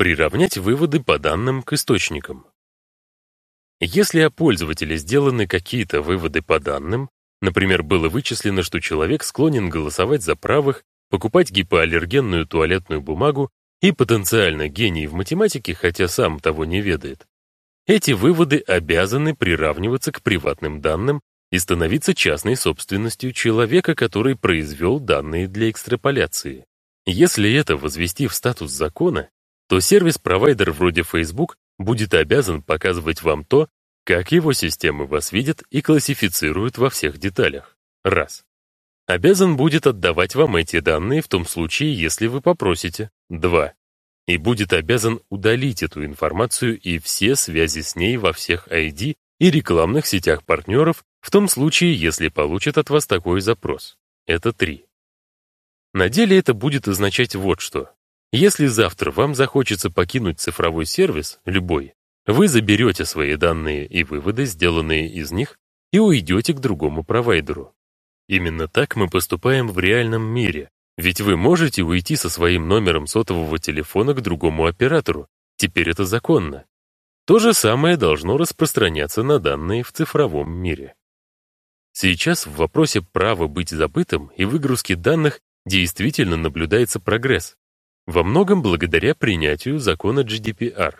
Приравнять выводы по данным к источникам. Если о пользователе сделаны какие-то выводы по данным, например, было вычислено, что человек склонен голосовать за правых, покупать гипоаллергенную туалетную бумагу и потенциально гений в математике, хотя сам того не ведает, эти выводы обязаны приравниваться к приватным данным и становиться частной собственностью человека, который произвел данные для экстраполяции. Если это возвести в статус закона, то сервис-провайдер вроде Facebook будет обязан показывать вам то, как его системы вас видят и классифицируют во всех деталях. Раз. Обязан будет отдавать вам эти данные в том случае, если вы попросите. Два. И будет обязан удалить эту информацию и все связи с ней во всех ID и рекламных сетях партнеров в том случае, если получит от вас такой запрос. Это три. На деле это будет означать вот что. Если завтра вам захочется покинуть цифровой сервис, любой, вы заберете свои данные и выводы, сделанные из них, и уйдете к другому провайдеру. Именно так мы поступаем в реальном мире, ведь вы можете уйти со своим номером сотового телефона к другому оператору, теперь это законно. То же самое должно распространяться на данные в цифровом мире. Сейчас в вопросе права быть забытым и выгрузки данных действительно наблюдается прогресс, во многом благодаря принятию закона GDPR.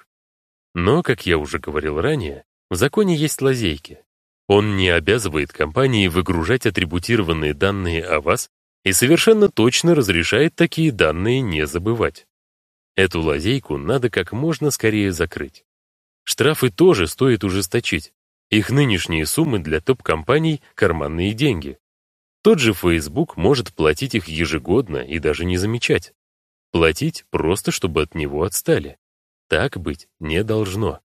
Но, как я уже говорил ранее, в законе есть лазейки. Он не обязывает компании выгружать атрибутированные данные о вас и совершенно точно разрешает такие данные не забывать. Эту лазейку надо как можно скорее закрыть. Штрафы тоже стоит ужесточить. Их нынешние суммы для топ-компаний — карманные деньги. Тот же Facebook может платить их ежегодно и даже не замечать. Платить просто, чтобы от него отстали. Так быть не должно.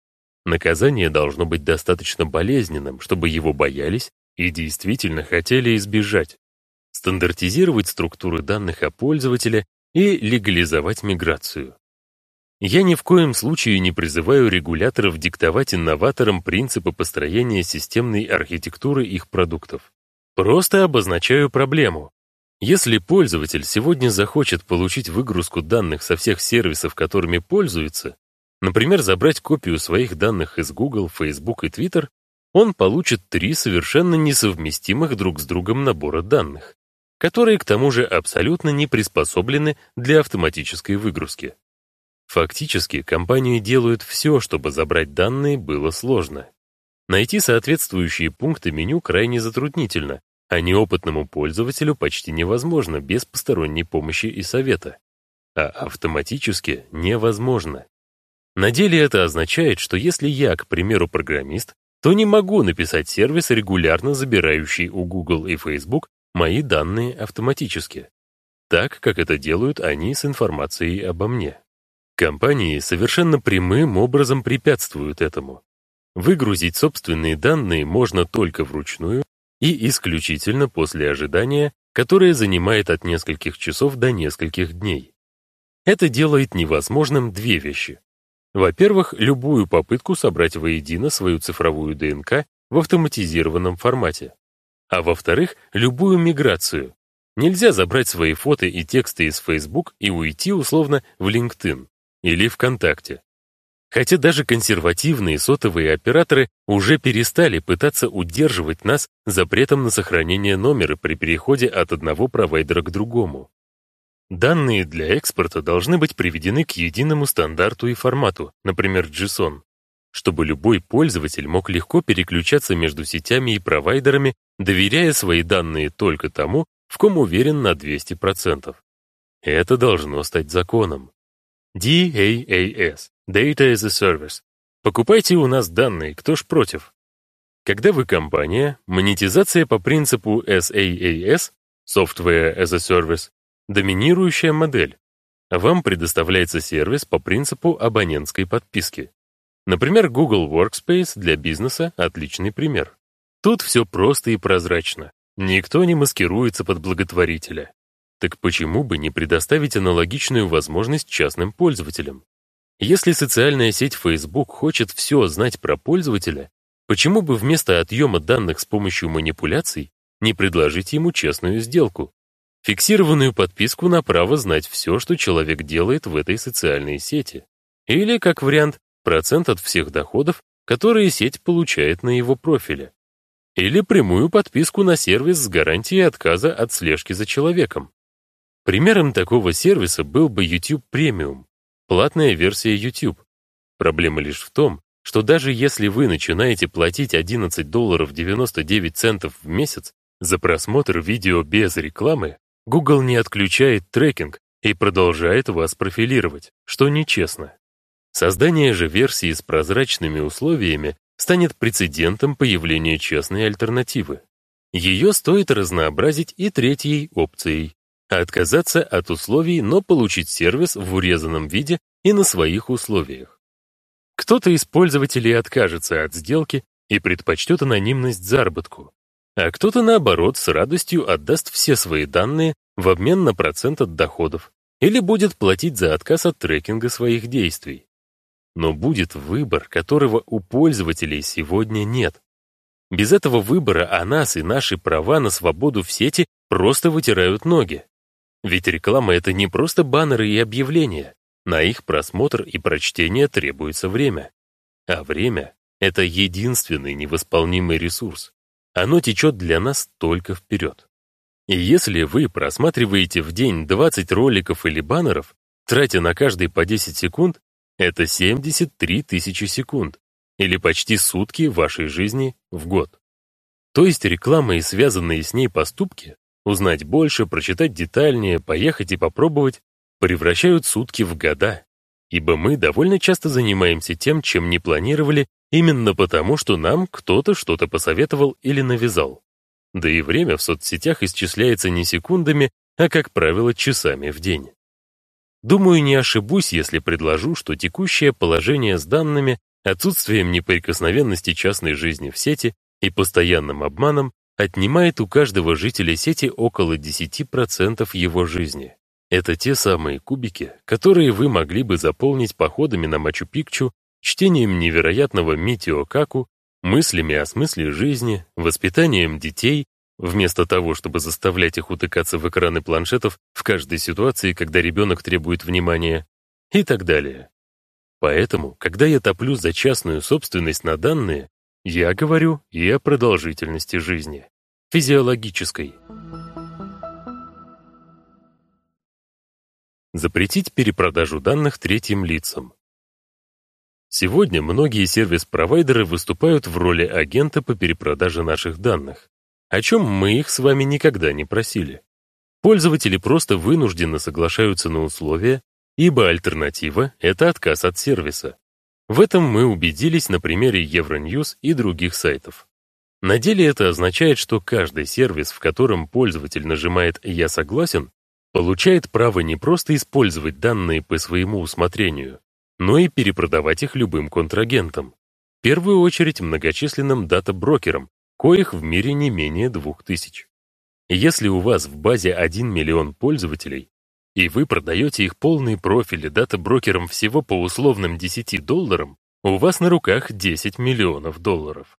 Наказание должно быть достаточно болезненным, чтобы его боялись и действительно хотели избежать. Стандартизировать структуры данных о пользователе и легализовать миграцию. Я ни в коем случае не призываю регуляторов диктовать инноваторам принципы построения системной архитектуры их продуктов. Просто обозначаю проблему. Если пользователь сегодня захочет получить выгрузку данных со всех сервисов, которыми пользуется, например, забрать копию своих данных из Google, Facebook и Twitter, он получит три совершенно несовместимых друг с другом набора данных, которые к тому же абсолютно не приспособлены для автоматической выгрузки. Фактически, компании делают все, чтобы забрать данные было сложно. Найти соответствующие пункты меню крайне затруднительно, а неопытному пользователю почти невозможно без посторонней помощи и совета. А автоматически невозможно. На деле это означает, что если я, к примеру, программист, то не могу написать сервис, регулярно забирающий у Google и Facebook мои данные автоматически, так, как это делают они с информацией обо мне. Компании совершенно прямым образом препятствуют этому. Выгрузить собственные данные можно только вручную и исключительно после ожидания, которое занимает от нескольких часов до нескольких дней. Это делает невозможным две вещи. Во-первых, любую попытку собрать воедино свою цифровую ДНК в автоматизированном формате. А во-вторых, любую миграцию. Нельзя забрать свои фото и тексты из Facebook и уйти условно в LinkedIn или ВКонтакте. Хотя даже консервативные сотовые операторы уже перестали пытаться удерживать нас запретом на сохранение номера при переходе от одного провайдера к другому. Данные для экспорта должны быть приведены к единому стандарту и формату, например, JSON, чтобы любой пользователь мог легко переключаться между сетями и провайдерами, доверяя свои данные только тому, в ком уверен на 200%. Это должно стать законом. DAAS – Data as a Service. Покупайте у нас данные, кто ж против? Когда вы компания, монетизация по принципу SaaS – Software as a Service – доминирующая модель. Вам предоставляется сервис по принципу абонентской подписки. Например, Google Workspace для бизнеса – отличный пример. Тут все просто и прозрачно. Никто не маскируется под благотворителя. Так почему бы не предоставить аналогичную возможность частным пользователям? Если социальная сеть Facebook хочет все знать про пользователя, почему бы вместо отъема данных с помощью манипуляций не предложить ему честную сделку? Фиксированную подписку на право знать все, что человек делает в этой социальной сети. или, как вариант, процент от всех доходов, которые сеть получает на его профиле. Или прямую подписку на сервис с гарантией отказа от слежки за человеком. Примером такого сервиса был бы YouTube Premium, платная версия YouTube. Проблема лишь в том, что даже если вы начинаете платить 11 долларов 99 центов в месяц за просмотр видео без рекламы, Google не отключает трекинг и продолжает вас профилировать, что нечестно. Создание же версии с прозрачными условиями станет прецедентом появления честной альтернативы. Ее стоит разнообразить и третьей опцией — отказаться от условий, но получить сервис в урезанном виде и на своих условиях. Кто-то из пользователей откажется от сделки и предпочтет анонимность заработку, а кто-то, наоборот, с радостью отдаст все свои данные в обмен на процент от доходов или будет платить за отказ от трекинга своих действий. Но будет выбор, которого у пользователей сегодня нет. Без этого выбора о нас и наши права на свободу в сети просто вытирают ноги. Ведь реклама — это не просто баннеры и объявления. На их просмотр и прочтение требуется время. А время — это единственный невосполнимый ресурс. Оно течет для нас только вперед. И если вы просматриваете в день 20 роликов или баннеров, тратя на каждый по 10 секунд, это 73 тысячи секунд, или почти сутки вашей жизни в год. То есть реклама и связанные с ней поступки, узнать больше, прочитать детальнее, поехать и попробовать, превращают сутки в года, ибо мы довольно часто занимаемся тем, чем не планировали, именно потому, что нам кто-то что-то посоветовал или навязал. Да и время в соцсетях исчисляется не секундами, а, как правило, часами в день. Думаю, не ошибусь, если предложу, что текущее положение с данными, отсутствием неприкосновенности частной жизни в сети и постоянным обманом отнимает у каждого жителя сети около 10% его жизни. Это те самые кубики, которые вы могли бы заполнить походами на Мачу-Пикчу, чтением невероятного Митио Каку, мыслями о смысле жизни, воспитанием детей, вместо того, чтобы заставлять их утыкаться в экраны планшетов в каждой ситуации, когда ребенок требует внимания, и так далее. Поэтому, когда я топлю за частную собственность на данные, я говорю и о продолжительности жизни, физиологической. Запретить перепродажу данных третьим лицам. Сегодня многие сервис-провайдеры выступают в роли агента по перепродаже наших данных, о чем мы их с вами никогда не просили. Пользователи просто вынужденно соглашаются на условия, ибо альтернатива — это отказ от сервиса. В этом мы убедились на примере Euronews и других сайтов. На деле это означает, что каждый сервис, в котором пользователь нажимает «Я согласен», получает право не просто использовать данные по своему усмотрению, но и перепродавать их любым контрагентам. В первую очередь многочисленным дата-брокерам, коих в мире не менее двух тысяч. Если у вас в базе 1 миллион пользователей, и вы продаете их полные профили дата-брокерам всего по условным 10 долларам, у вас на руках 10 миллионов долларов.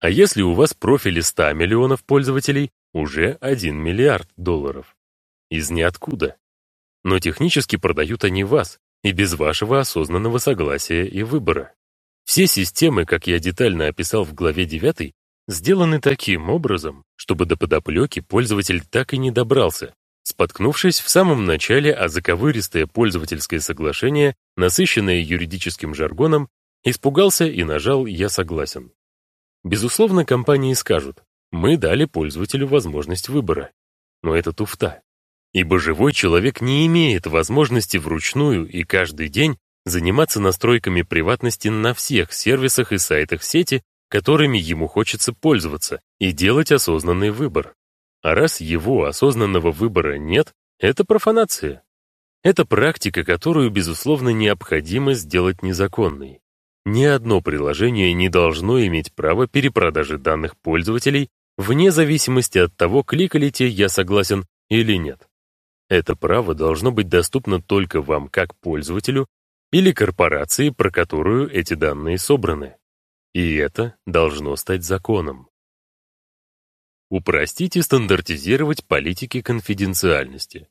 А если у вас профили 100 миллионов пользователей, уже 1 миллиард долларов из ниоткуда. Но технически продают они вас, и без вашего осознанного согласия и выбора. Все системы, как я детально описал в главе 9, сделаны таким образом, чтобы до подоплеки пользователь так и не добрался, споткнувшись в самом начале о заковыристое пользовательское соглашение, насыщенное юридическим жаргоном, испугался и нажал «Я согласен». Безусловно, компании скажут, мы дали пользователю возможность выбора. Но это туфта ибо живой человек не имеет возможности вручную и каждый день заниматься настройками приватности на всех сервисах и сайтах сети, которыми ему хочется пользоваться, и делать осознанный выбор. А раз его осознанного выбора нет, это профанация. Это практика, которую, безусловно, необходимо сделать незаконной. Ни одно приложение не должно иметь право перепродажи данных пользователей вне зависимости от того, кликали те «Я согласен» или нет. Это право должно быть доступно только вам как пользователю или корпорации, про которую эти данные собраны. И это должно стать законом. Упростить и стандартизировать политики конфиденциальности.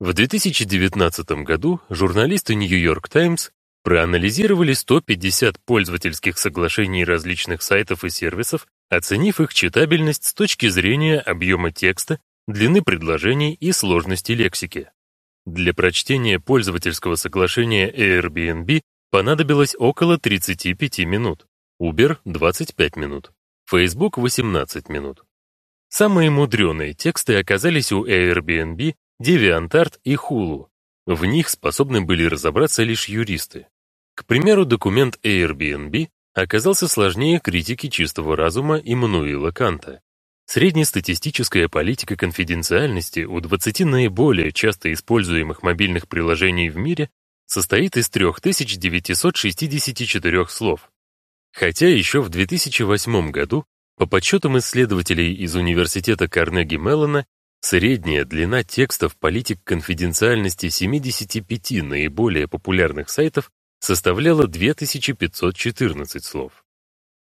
В 2019 году журналисты New York Times проанализировали 150 пользовательских соглашений различных сайтов и сервисов, оценив их читабельность с точки зрения объема текста, длины предложений и сложности лексики. Для прочтения пользовательского соглашения Airbnb понадобилось около 35 минут, Uber — 25 минут, Facebook — 18 минут. Самые мудреные тексты оказались у Airbnb, DeviantArt и Hulu. В них способны были разобраться лишь юристы. К примеру, документ Airbnb оказался сложнее критики чистого разума Иммануила Канта. Среднестатистическая политика конфиденциальности у 20 наиболее часто используемых мобильных приложений в мире состоит из 3964 слов. Хотя еще в 2008 году, по подсчетам исследователей из Университета Карнеги Меллона, средняя длина текстов политик конфиденциальности 75 наиболее популярных сайтов составляла 2514 слов.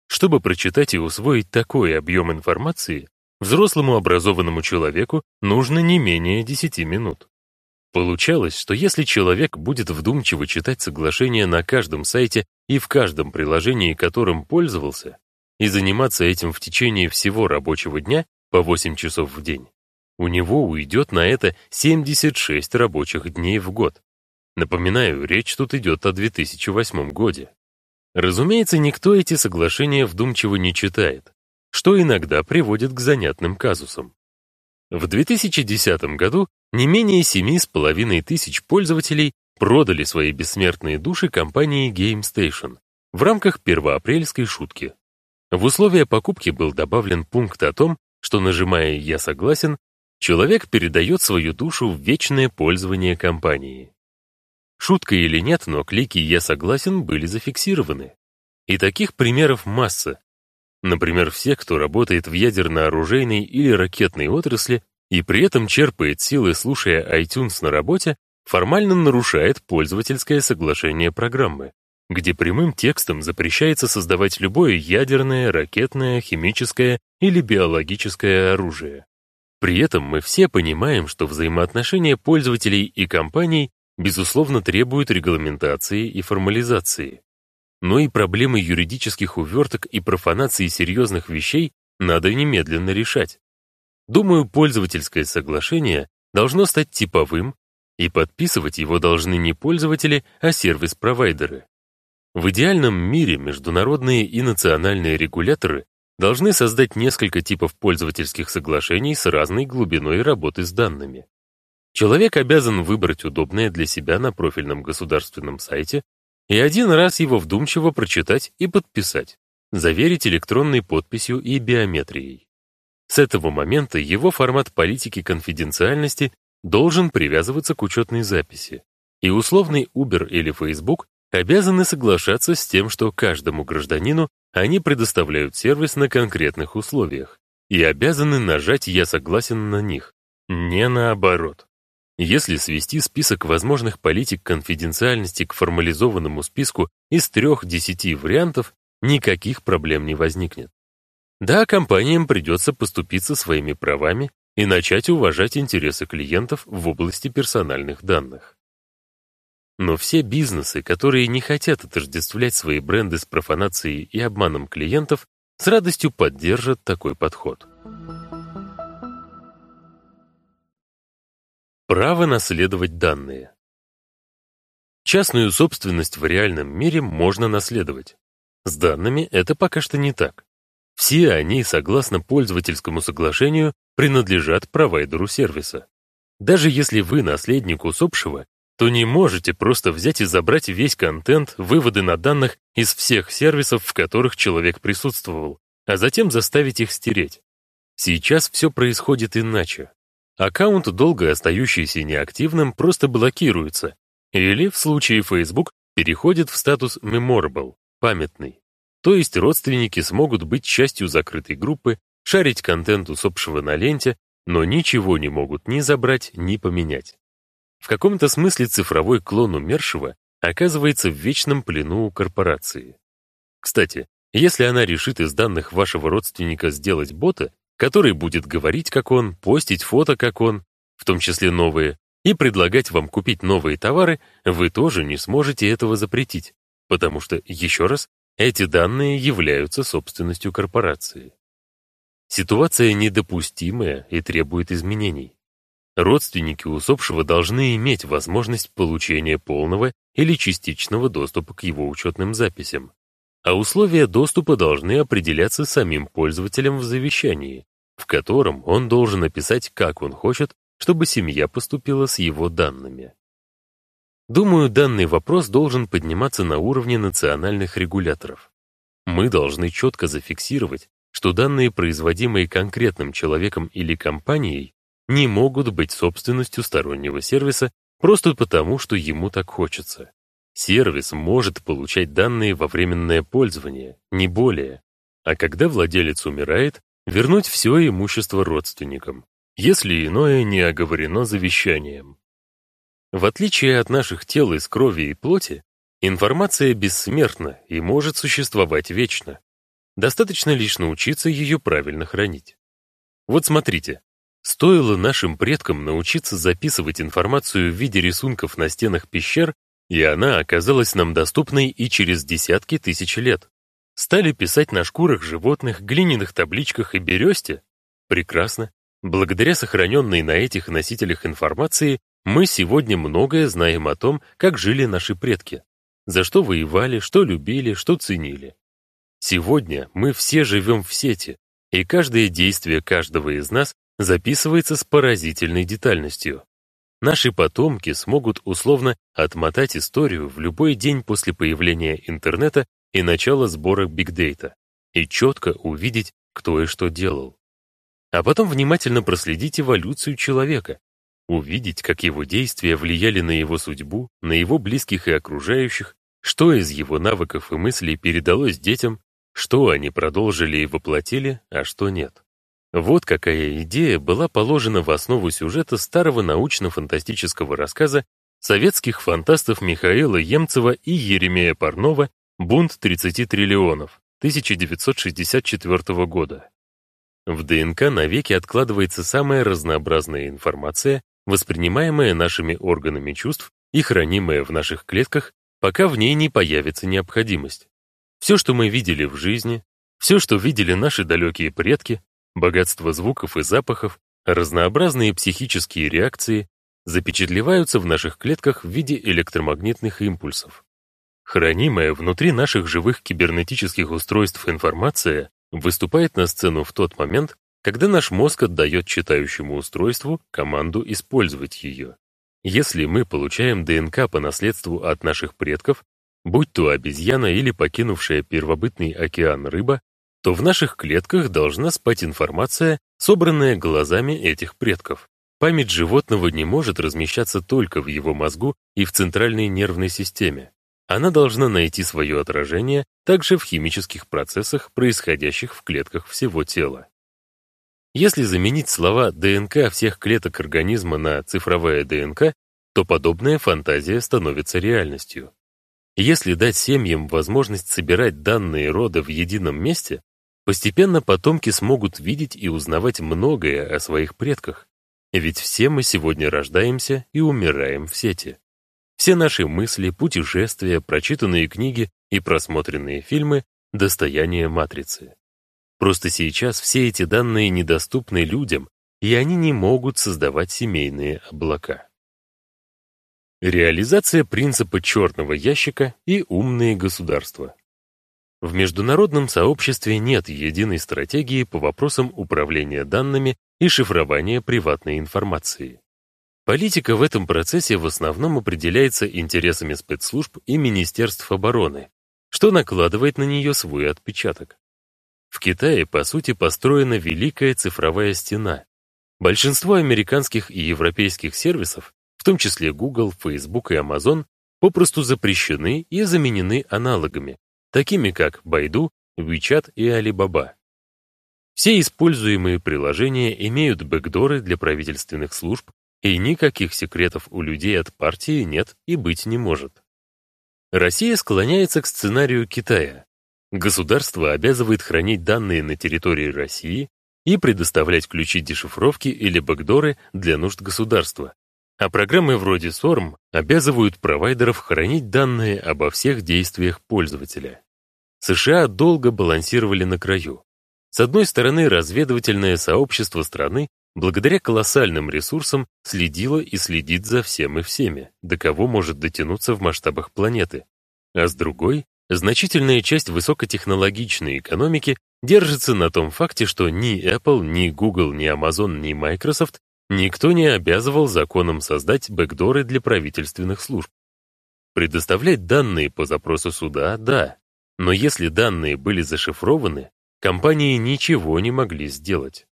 Чтобы прочитать и усвоить такой объем информации, взрослому образованному человеку нужно не менее 10 минут. Получалось, что если человек будет вдумчиво читать соглашение на каждом сайте и в каждом приложении, которым пользовался, и заниматься этим в течение всего рабочего дня по 8 часов в день, у него уйдет на это 76 рабочих дней в год. Напоминаю, речь тут идет о 2008 годе. Разумеется, никто эти соглашения вдумчиво не читает, что иногда приводит к занятным казусам. В 2010 году не менее 7,5 тысяч пользователей продали свои бессмертные души компании GameStation в рамках первоапрельской шутки. В условия покупки был добавлен пункт о том, что нажимая «Я согласен», человек передает свою душу в вечное пользование компанией. Шутка или нет, но клики «Я согласен» были зафиксированы. И таких примеров масса. Например, все, кто работает в ядерно-оружейной или ракетной отрасли и при этом черпает силы, слушая iTunes на работе, формально нарушает пользовательское соглашение программы, где прямым текстом запрещается создавать любое ядерное, ракетное, химическое или биологическое оружие. При этом мы все понимаем, что взаимоотношения пользователей и компаний безусловно, требуют регламентации и формализации. Но и проблемы юридических уверток и профанации серьезных вещей надо немедленно решать. Думаю, пользовательское соглашение должно стать типовым, и подписывать его должны не пользователи, а сервис-провайдеры. В идеальном мире международные и национальные регуляторы должны создать несколько типов пользовательских соглашений с разной глубиной работы с данными. Человек обязан выбрать удобное для себя на профильном государственном сайте и один раз его вдумчиво прочитать и подписать, заверить электронной подписью и биометрией. С этого момента его формат политики конфиденциальности должен привязываться к учетной записи, и условный Uber или Facebook обязаны соглашаться с тем, что каждому гражданину они предоставляют сервис на конкретных условиях, и обязаны нажать «Я согласен» на них, не наоборот. Если свести список возможных политик конфиденциальности к формализованному списку из трех-десяти вариантов, никаких проблем не возникнет. Да, компаниям придется поступиться своими правами и начать уважать интересы клиентов в области персональных данных. Но все бизнесы, которые не хотят отождествлять свои бренды с профанацией и обманом клиентов, с радостью поддержат такой подход. Право наследовать данные. Частную собственность в реальном мире можно наследовать. С данными это пока что не так. Все они, согласно пользовательскому соглашению, принадлежат провайдеру сервиса. Даже если вы наследник усопшего, то не можете просто взять и забрать весь контент, выводы на данных из всех сервисов, в которых человек присутствовал, а затем заставить их стереть. Сейчас все происходит иначе. Аккаунт, долго остающийся неактивным, просто блокируется, или, в случае Facebook, переходит в статус Memorable, памятный. То есть родственники смогут быть частью закрытой группы, шарить контент усопшего на ленте, но ничего не могут ни забрать, ни поменять. В каком-то смысле цифровой клон умершего оказывается в вечном плену у корпорации. Кстати, если она решит из данных вашего родственника сделать бота, который будет говорить, как он, постить фото, как он, в том числе новые, и предлагать вам купить новые товары, вы тоже не сможете этого запретить, потому что, еще раз, эти данные являются собственностью корпорации. Ситуация недопустимая и требует изменений. Родственники усопшего должны иметь возможность получения полного или частичного доступа к его учетным записям, а условия доступа должны определяться самим пользователем в завещании, в котором он должен описать, как он хочет, чтобы семья поступила с его данными. Думаю, данный вопрос должен подниматься на уровне национальных регуляторов. Мы должны четко зафиксировать, что данные, производимые конкретным человеком или компанией, не могут быть собственностью стороннего сервиса просто потому, что ему так хочется. Сервис может получать данные во временное пользование, не более. А когда владелец умирает, вернуть все имущество родственникам, если иное не оговорено завещанием. В отличие от наших тел из крови и плоти, информация бессмертна и может существовать вечно. Достаточно лишь научиться ее правильно хранить. Вот смотрите, Стоило нашим предкам научиться записывать информацию в виде рисунков на стенах пещер, и она оказалась нам доступной и через десятки тысяч лет. Стали писать на шкурах животных, глиняных табличках и бересте? Прекрасно. Благодаря сохраненной на этих носителях информации, мы сегодня многое знаем о том, как жили наши предки, за что воевали, что любили, что ценили. Сегодня мы все живем в сети, и каждое действие каждого из нас записывается с поразительной детальностью. Наши потомки смогут условно отмотать историю в любой день после появления интернета и начала сбора бигдейта и четко увидеть, кто и что делал. А потом внимательно проследить эволюцию человека, увидеть, как его действия влияли на его судьбу, на его близких и окружающих, что из его навыков и мыслей передалось детям, что они продолжили и воплотили, а что нет. Вот какая идея была положена в основу сюжета старого научно-фантастического рассказа советских фантастов Михаила Емцева и Еремея Парнова «Бунт 30 триллионов» 1964 года. В ДНК навеки откладывается самая разнообразная информация, воспринимаемая нашими органами чувств и хранимая в наших клетках, пока в ней не появится необходимость. Все, что мы видели в жизни, все, что видели наши далекие предки, Богатство звуков и запахов, разнообразные психические реакции запечатлеваются в наших клетках в виде электромагнитных импульсов. Хранимая внутри наших живых кибернетических устройств информация выступает на сцену в тот момент, когда наш мозг отдает читающему устройству команду использовать ее. Если мы получаем ДНК по наследству от наших предков, будь то обезьяна или покинувшая первобытный океан рыба, то в наших клетках должна спать информация, собранная глазами этих предков. Память животного не может размещаться только в его мозгу и в центральной нервной системе. Она должна найти свое отражение также в химических процессах, происходящих в клетках всего тела. Если заменить слова ДНК всех клеток организма на цифровая ДНК, то подобная фантазия становится реальностью. Если дать семьям возможность собирать данные рода в едином месте, Постепенно потомки смогут видеть и узнавать многое о своих предках. Ведь все мы сегодня рождаемся и умираем в сети. Все наши мысли, путешествия, прочитанные книги и просмотренные фильмы — достояние матрицы. Просто сейчас все эти данные недоступны людям, и они не могут создавать семейные облака. Реализация принципа черного ящика и умные государства. В международном сообществе нет единой стратегии по вопросам управления данными и шифрования приватной информации. Политика в этом процессе в основном определяется интересами спецслужб и Министерств обороны, что накладывает на нее свой отпечаток. В Китае, по сути, построена великая цифровая стена. Большинство американских и европейских сервисов, в том числе Google, Facebook и Amazon, попросту запрещены и заменены аналогами, такими как Baidu, WeChat и Alibaba. Все используемые приложения имеют бэкдоры для правительственных служб, и никаких секретов у людей от партии нет и быть не может. Россия склоняется к сценарию Китая. Государство обязывает хранить данные на территории России и предоставлять ключи дешифровки или бэкдоры для нужд государства, а программы вроде SORM обязывают провайдеров хранить данные обо всех действиях пользователя. США долго балансировали на краю. С одной стороны, разведывательное сообщество страны благодаря колоссальным ресурсам следило и следит за всем и всеми, до кого может дотянуться в масштабах планеты. А с другой, значительная часть высокотехнологичной экономики держится на том факте, что ни Apple, ни Google, ни Amazon, ни Microsoft никто не обязывал законом создать бэкдоры для правительственных служб. Предоставлять данные по запросу суда – да, но если данные были зашифрованы, компании ничего не могли сделать.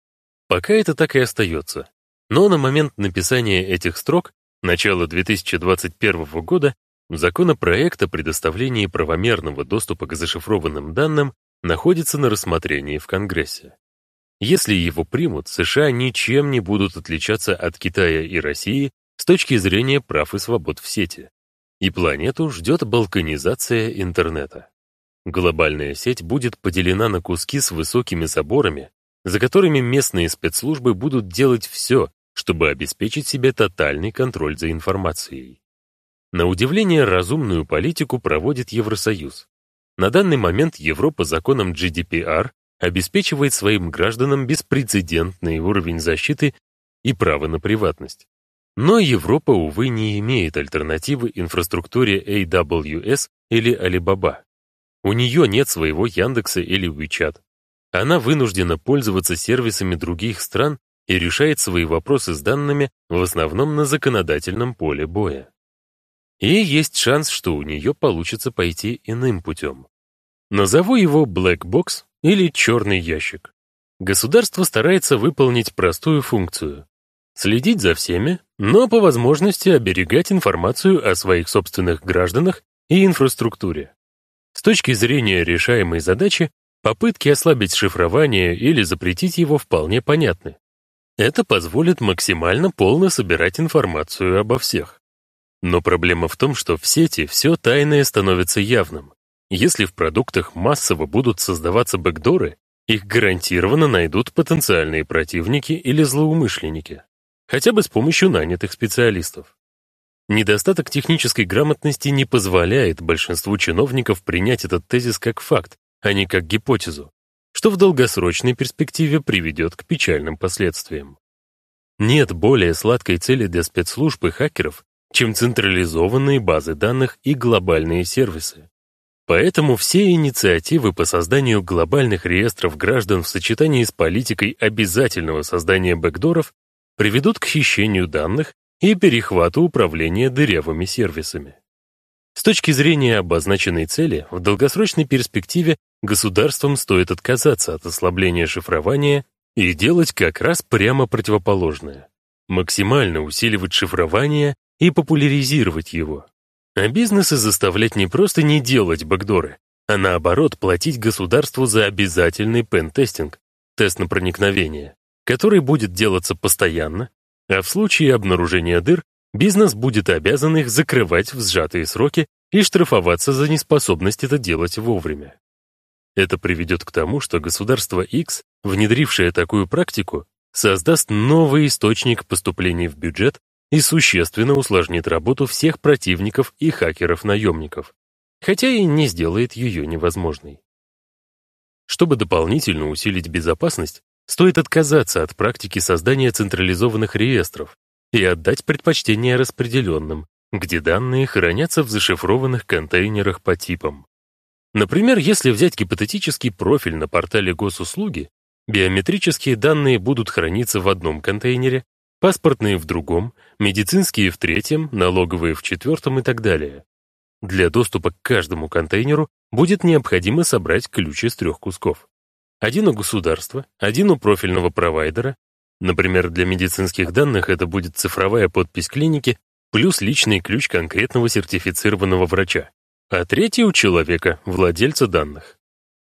Пока это так и остается. Но на момент написания этих строк, начало 2021 года, законопроект о предоставлении правомерного доступа к зашифрованным данным находится на рассмотрении в Конгрессе. Если его примут, США ничем не будут отличаться от Китая и России с точки зрения прав и свобод в сети. И планету ждет балканизация интернета. Глобальная сеть будет поделена на куски с высокими заборами, за которыми местные спецслужбы будут делать все, чтобы обеспечить себе тотальный контроль за информацией. На удивление, разумную политику проводит Евросоюз. На данный момент Европа законом GDPR обеспечивает своим гражданам беспрецедентный уровень защиты и право на приватность. Но Европа, увы, не имеет альтернативы инфраструктуре AWS или Alibaba. У нее нет своего Яндекса или WeChat. Она вынуждена пользоваться сервисами других стран и решает свои вопросы с данными в основном на законодательном поле боя. И есть шанс, что у нее получится пойти иным путем. Назову его Black Box или черный ящик. Государство старается выполнить простую функцию — следить за всеми, но по возможности оберегать информацию о своих собственных гражданах и инфраструктуре. С точки зрения решаемой задачи, попытки ослабить шифрование или запретить его вполне понятны. Это позволит максимально полно собирать информацию обо всех. Но проблема в том, что в сети все тайное становится явным. Если в продуктах массово будут создаваться бэкдоры, их гарантированно найдут потенциальные противники или злоумышленники, хотя бы с помощью нанятых специалистов. Недостаток технической грамотности не позволяет большинству чиновников принять этот тезис как факт, а не как гипотезу, что в долгосрочной перспективе приведет к печальным последствиям. Нет более сладкой цели для спецслужб и хакеров, чем централизованные базы данных и глобальные сервисы. Поэтому все инициативы по созданию глобальных реестров граждан в сочетании с политикой обязательного создания бэкдоров приведут к хищению данных и перехвату управления дырявыми сервисами. С точки зрения обозначенной цели, в долгосрочной перспективе государствам стоит отказаться от ослабления шифрования и делать как раз прямо противоположное. Максимально усиливать шифрование и популяризировать его, а бизнесы заставлять не просто не делать бэкдоры, а наоборот платить государству за обязательный пен-тестинг, тест на проникновение, который будет делаться постоянно, а в случае обнаружения дыр бизнес будет обязан их закрывать в сжатые сроки и штрафоваться за неспособность это делать вовремя. Это приведет к тому, что государство X, внедрившее такую практику, создаст новый источник поступлений в бюджет и существенно усложнит работу всех противников и хакеров-наемников, хотя и не сделает ее невозможной. Чтобы дополнительно усилить безопасность, стоит отказаться от практики создания централизованных реестров и отдать предпочтение распределенным, где данные хранятся в зашифрованных контейнерах по типам. Например, если взять гипотетический профиль на портале госуслуги, биометрические данные будут храниться в одном контейнере, паспортные в другом, медицинские в третьем, налоговые в четвертом и так далее. Для доступа к каждому контейнеру будет необходимо собрать ключ из трех кусков. Один у государства, один у профильного провайдера, например, для медицинских данных это будет цифровая подпись клиники плюс личный ключ конкретного сертифицированного врача, а третий у человека, владельца данных.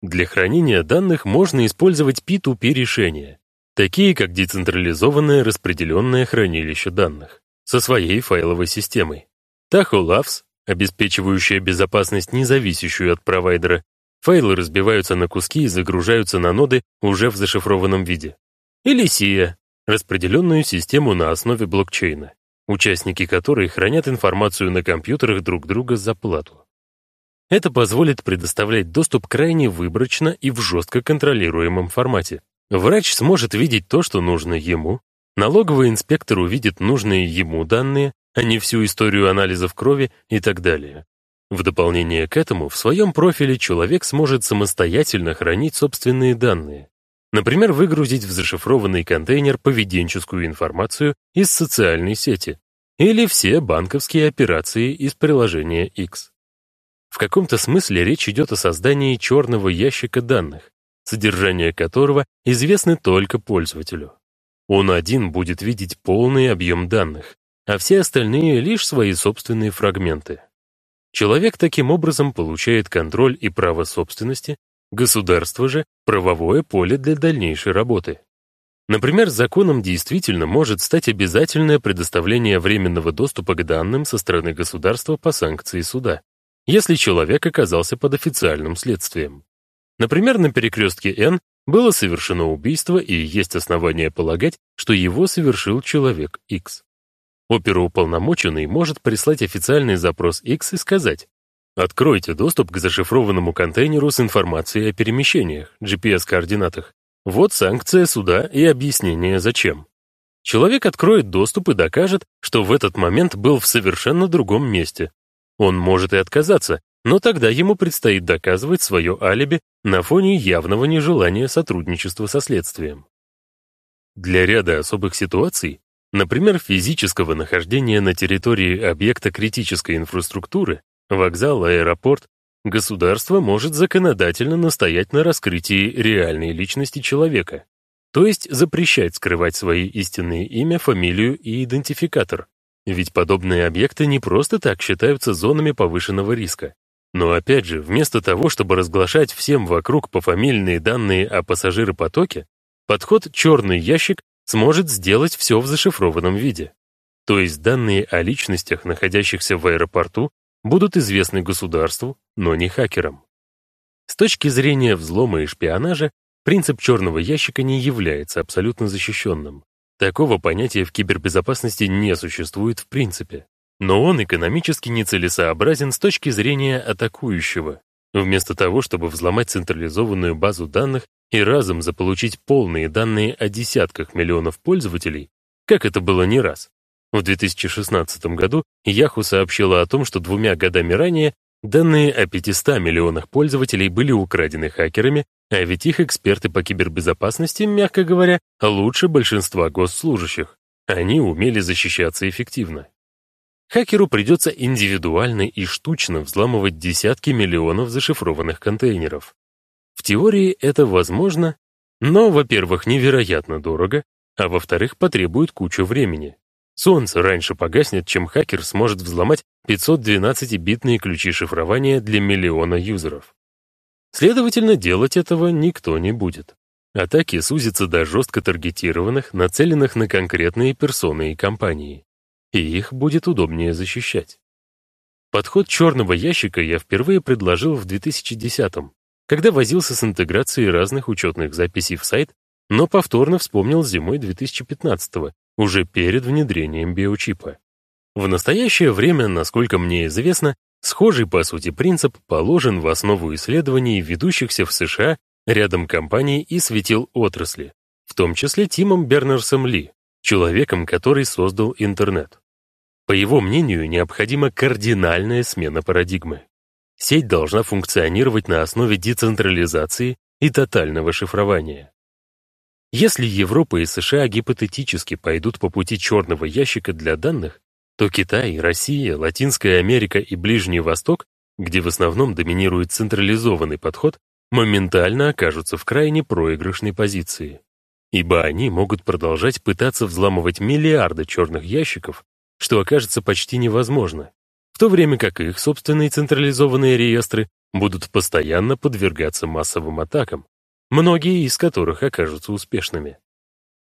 Для хранения данных можно использовать P2P решения, такие как децентрализованное распределенное хранилище данных со своей файловой системой. Tahoe Labs, обеспечивающая безопасность, не зависящую от провайдера, файлы разбиваются на куски и загружаются на ноды уже в зашифрованном виде. Или SIA, распределенную систему на основе блокчейна. участники которой хранят информацию на компьютерах друг друга за плату. Это позволит предоставлять доступ крайне выборочно и в жестко контролируемом формате. Врач сможет видеть то, что нужно ему, налоговый инспектор увидит нужные ему данные, а не всю историю анализов крови и так далее. В дополнение к этому, в своем профиле человек сможет самостоятельно хранить собственные данные. Например, выгрузить в зашифрованный контейнер поведенческую информацию из социальной сети или все банковские операции из приложения X. В каком-то смысле речь идет о создании черного ящика данных, содержание которого известно только пользователю. Он один будет видеть полный объем данных, а все остальные — лишь свои собственные фрагменты. Человек таким образом получает контроль и право собственности, государство же — правовое поле для дальнейшей работы. Например, законом действительно может стать обязательное предоставление временного доступа к данным со стороны государства по санкции суда, если человек оказался под официальным следствием. Например, на перекрестке Н было совершено убийство и есть основания полагать, что его совершил человек X. Оперуполномоченный может прислать официальный запрос X и сказать «Откройте доступ к зашифрованному контейнеру с информацией о перемещениях, GPS-координатах. Вот санкция суда и объяснение зачем». Человек откроет доступ и докажет, что в этот момент был в совершенно другом месте, он может и отказаться, но тогда ему предстоит доказывать свое алиби на фоне явного нежелания сотрудничества со следствием. Для ряда особых ситуаций, например, физического нахождения на территории объекта критической инфраструктуры, вокзал, аэропорт, государство может законодательно настоять на раскрытии реальной личности человека, то есть запрещать скрывать свои истинные имя, фамилию и идентификатор, ведь подобные объекты не просто так считаются зонами повышенного риска. Но опять же, вместо того, чтобы разглашать всем вокруг пофамильные данные о пассажиропотоке, подход «черный ящик» сможет сделать все в зашифрованном виде. То есть данные о личностях, находящихся в аэропорту, будут известны государству, но не хакерам. С точки зрения взлома и шпионажа, принцип черного ящика не является абсолютно защищенным. Такого понятия в кибербезопасности не существует в принципе. Но он экономически нецелесообразен с точки зрения атакующего. Вместо того, чтобы взломать централизованную базу данных и разом заполучить полные данные о десятках миллионов пользователей, как это было не раз. В 2016 году Yahoo сообщила о том, что двумя годами ранее данные о 500 миллионах пользователей были украдены хакерами а ведь их эксперты по кибербезопасности, мягко говоря, лучше большинства госслужащих. Они умели защищаться эффективно. Хакеру придется индивидуально и штучно взламывать десятки миллионов зашифрованных контейнеров. В теории это возможно, но, во-первых, невероятно дорого, а во-вторых, потребует кучу времени. Солнце раньше погаснет, чем хакер сможет взломать 512-битные ключи шифрования для миллиона юзеров. Следовательно, делать этого никто не будет. Атаки сузятся до жестко таргетированных, нацеленных на конкретные персоны и компании. И их будет удобнее защищать. Подход черного ящика я впервые предложил в 2010-м, когда возился с интеграцией разных учетных записей в сайт, но повторно вспомнил зимой 2015-го, уже перед внедрением биочипа. В настоящее время, насколько мне известно, Схожий, по сути, принцип положен в основу исследований, ведущихся в США рядом компаний и светил отрасли, в том числе Тимом Бернерсом Ли, человеком, который создал интернет. По его мнению, необходима кардинальная смена парадигмы. Сеть должна функционировать на основе децентрализации и тотального шифрования. Если Европа и США гипотетически пойдут по пути черного ящика для данных, то Китай, Россия, Латинская Америка и Ближний Восток, где в основном доминирует централизованный подход, моментально окажутся в крайне проигрышной позиции. Ибо они могут продолжать пытаться взламывать миллиарды черных ящиков, что окажется почти невозможно, в то время как их собственные централизованные реестры будут постоянно подвергаться массовым атакам, многие из которых окажутся успешными.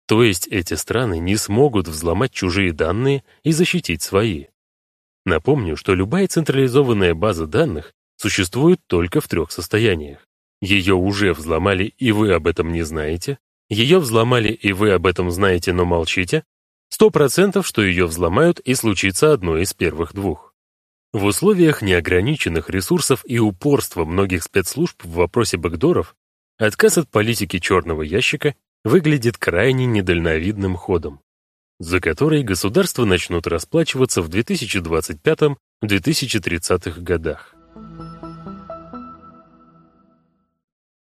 То есть эти страны не смогут взломать чужие данные и защитить свои. Напомню, что любая централизованная база данных существует только в трех состояниях. Ее уже взломали, и вы об этом не знаете. Ее взломали, и вы об этом знаете, но молчите. 100%, что ее взломают и случится одно из первых двух. В условиях неограниченных ресурсов и упорства многих спецслужб в вопросе бэкдоров отказ от политики черного ящика выглядит крайне недальновидным ходом, за который государства начнут расплачиваться в 2025-2030 годах.